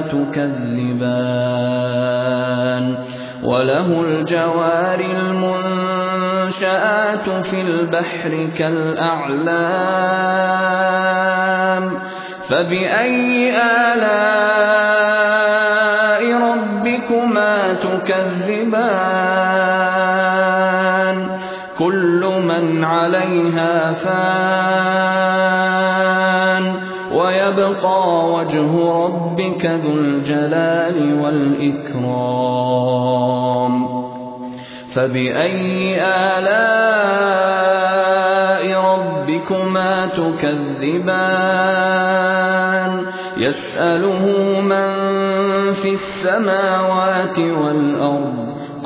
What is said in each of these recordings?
تُكَذِّبَانِ وَلَهُ الْجَوَارِ الْمُنشَآتُ فِي الْبَحْرِ كَالْأَعْلَامِ فَبِأَيِّ آلَاءِ رَبِّكُمَا تُكَذِّبَانِ؟ كُلُّ مَنْ عَلَيْهَا فَانٍ وَيَبْقَىٰ وَجْهُ رَبِّكَ ذُو الْجَلَالِ وَالْإِكْرَامِ. فَبِأَيِّ آلَاءِ رَبِّكُمَا تُكَذِّبَانِ؟ يَسْأَلُهُ مَن فِي السَّمَاوَاتِ وَالْأَرْضِ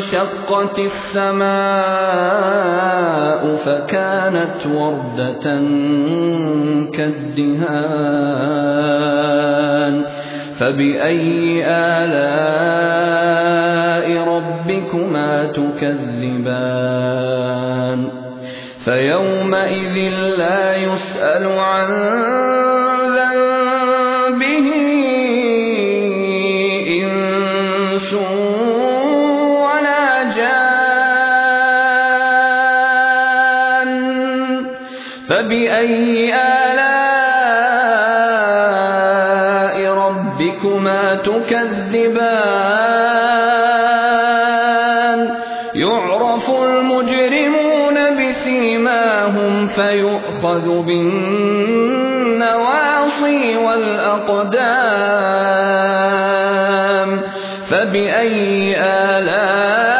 انشَقَّتِ السَّمَاءُ فَكَانَتْ وَرْدَةً كَالدِّهَانِ. فَبِأَيِّ آلَاءِ رَبِّكُمَا تُكَذِّبَانِ؟ فَيَوْمَئِذٍ لَّا يُسْأَلُ عَن بِالنَّوَاصِي وَالْأَقْدَامِ فَبِأَيِّ آلَاءِ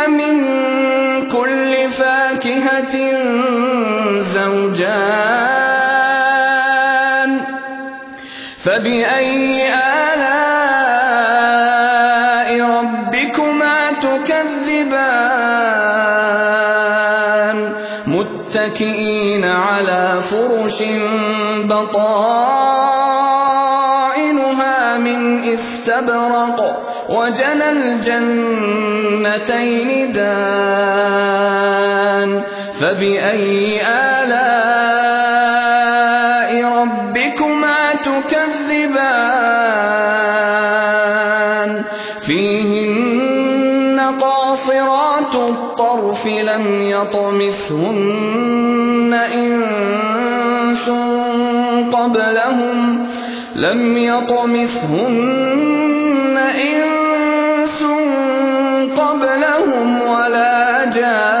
تكذبان متكئين على فرش بطائنها من استبرق. وجنى الجنتين دان. فبأي آلاء لم يطمثهن إنس قبلهم. لم يطمثهن إنس قبلهم ولا جان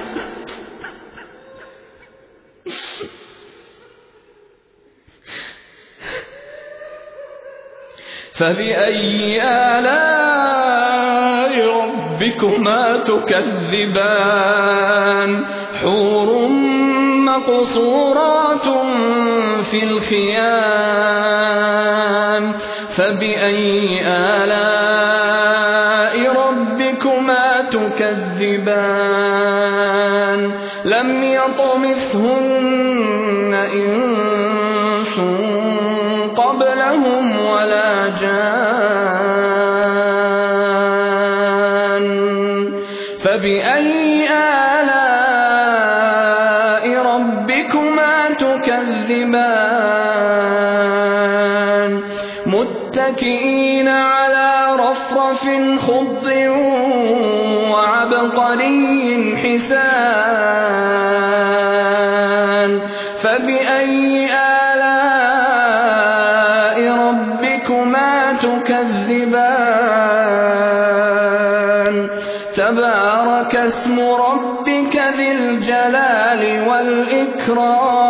فبأي آلاء ربكما تكذبان؟ حور مقصورات في الخيام. فبأي آلاء ربكما تكذبان؟ لم يطمثهن إنس قبلهم ولا جان. فبأي آلاء ربكما تكذبان؟ متكئين على رفرف خضر وعبقري حسان. تكذبان تبارك اسم ربك ذي الجلال والإكرام.